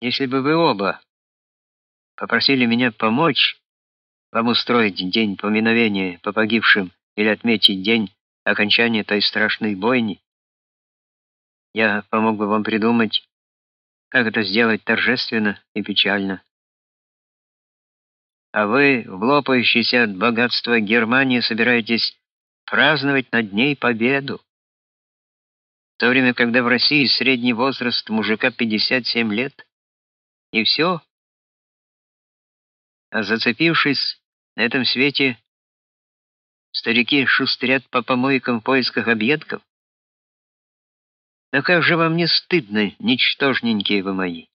Если бы вы оба попросили меня помочь вам устроить день поминовения по погибшим или отметить день окончания той страшной бойни, я помог бы вам придумать, как это сделать торжественно и печально. А вы, в от богатства Германии, собираетесь праздновать над ней победу. В то время, когда в России средний возраст мужика 57 лет, и все. А зацепившись на этом свете, старики шустрят по помойкам в поисках объедков. Да как же вам не стыдно, ничтожненькие вы мои?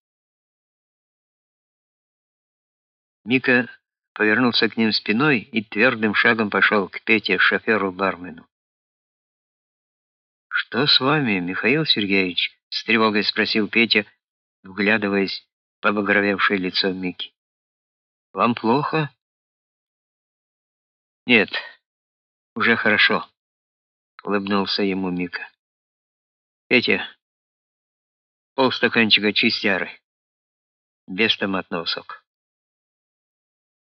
Мика повернулся к ним спиной и твердым шагом пошел к Пете, шоферу-бармену. Что с вами, Михаил Сергеевич? с тревогой спросил Петя, вглядываясь побагровевшее лицо Мики. Вам плохо? Нет. Уже хорошо, улыбнулся ему Мика. Петя, полстаканчика чистяры без томатного сока.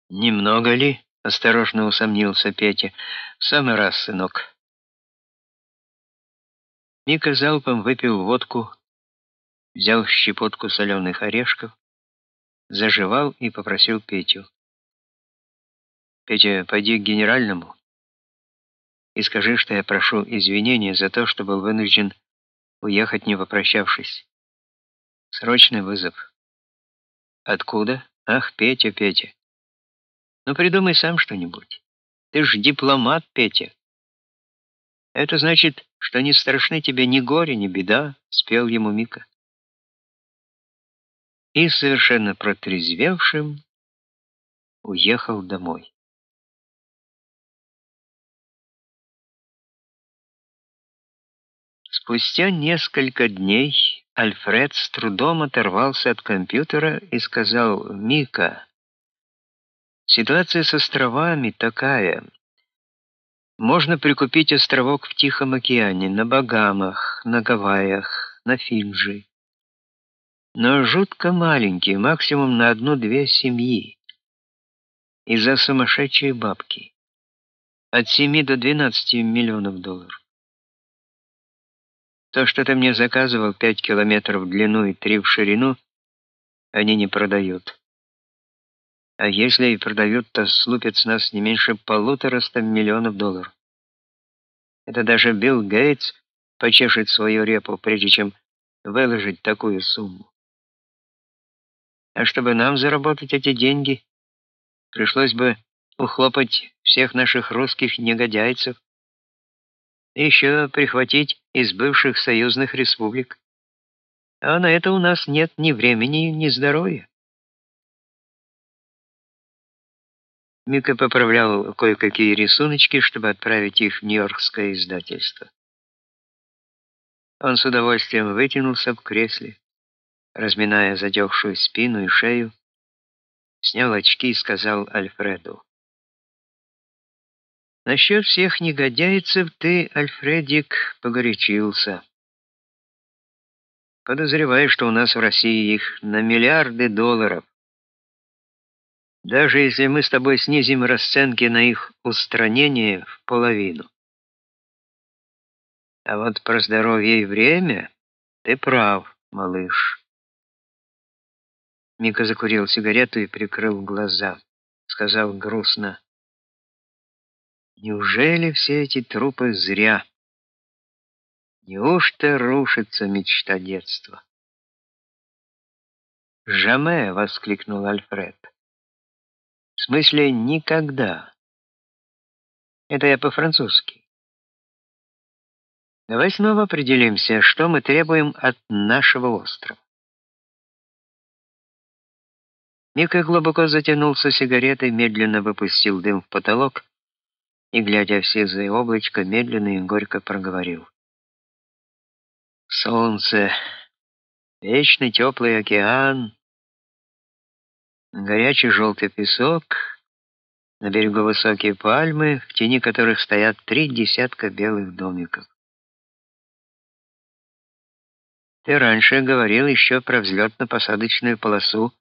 Немного ли? осторожно усомнился Петя. В самый раз, сынок. Мика залпом выпил водку, взял щепотку соленых орешков, заживал и попросил Петю: "Петя, пойди к генеральному и скажи, что я прошу извинения за то, что был вынужден уехать не попрощавшись. Срочный вызов". "Откуда? Ах, Петя, Петя. Ну придумай сам что-нибудь. Ты ж дипломат, Петя. Это значит, что не страшны тебе ни горе, ни беда, спел ему Мика. И совершенно протрезвевшим уехал домой. Спустя несколько дней Альфред с трудом оторвался от компьютера и сказал: "Мика, Ситуация с островами такая. Можно прикупить островок в Тихом океане, на Багамах, на Гавайях, на Фиджи. Но жутко маленький, максимум на одну-две семьи. Из-за сумасшедшей бабки. От 7 до 12 миллионов долларов. То, что ты мне заказывал 5 километров в длину и 3 в ширину, они не продают. А если и продают, то слупят с нас не меньше полутораста миллионов долларов. Это даже Билл Гейтс почешет свою репу, прежде чем выложить такую сумму. А чтобы нам заработать эти деньги, пришлось бы ухлопать всех наших русских негодяйцев и еще прихватить из бывших союзных республик. А на это у нас нет ни времени, ни здоровья. Мика поправлял кое-какие рисуночки, чтобы отправить их в нью-йоркское издательство. Он с удовольствием вытянулся в кресле, разминая затекшую спину и шею, снял очки и сказал Альфреду: «Насчет всех негодяйцев ты, Альфредик, погорячился. Подозреваю, что у нас в России их на миллиарды долларов. Даже если мы с тобой снизим расценки на их устранение в половину. А вот про здоровье и время ты прав, малыш. Мика закурил сигарету и прикрыл глаза, сказал грустно: Неужели все эти трупы зря? Неужто рушится мечта детства? "Жаме", воскликнул Альфред. В смысле никогда. Это я по-французски. Давай снова определимся, что мы требуем от нашего острова. Мика глубоко затянулся сигаретой, медленно выпустил дым в потолок и, глядя в сизое облачко, медленно и горько проговорил. Солнце, вечный теплый океан, горячий желтый песок, на берегу высокие пальмы, в тени которых стоят три десятка белых домиков. Ты раньше говорил еще про взлетно-посадочную полосу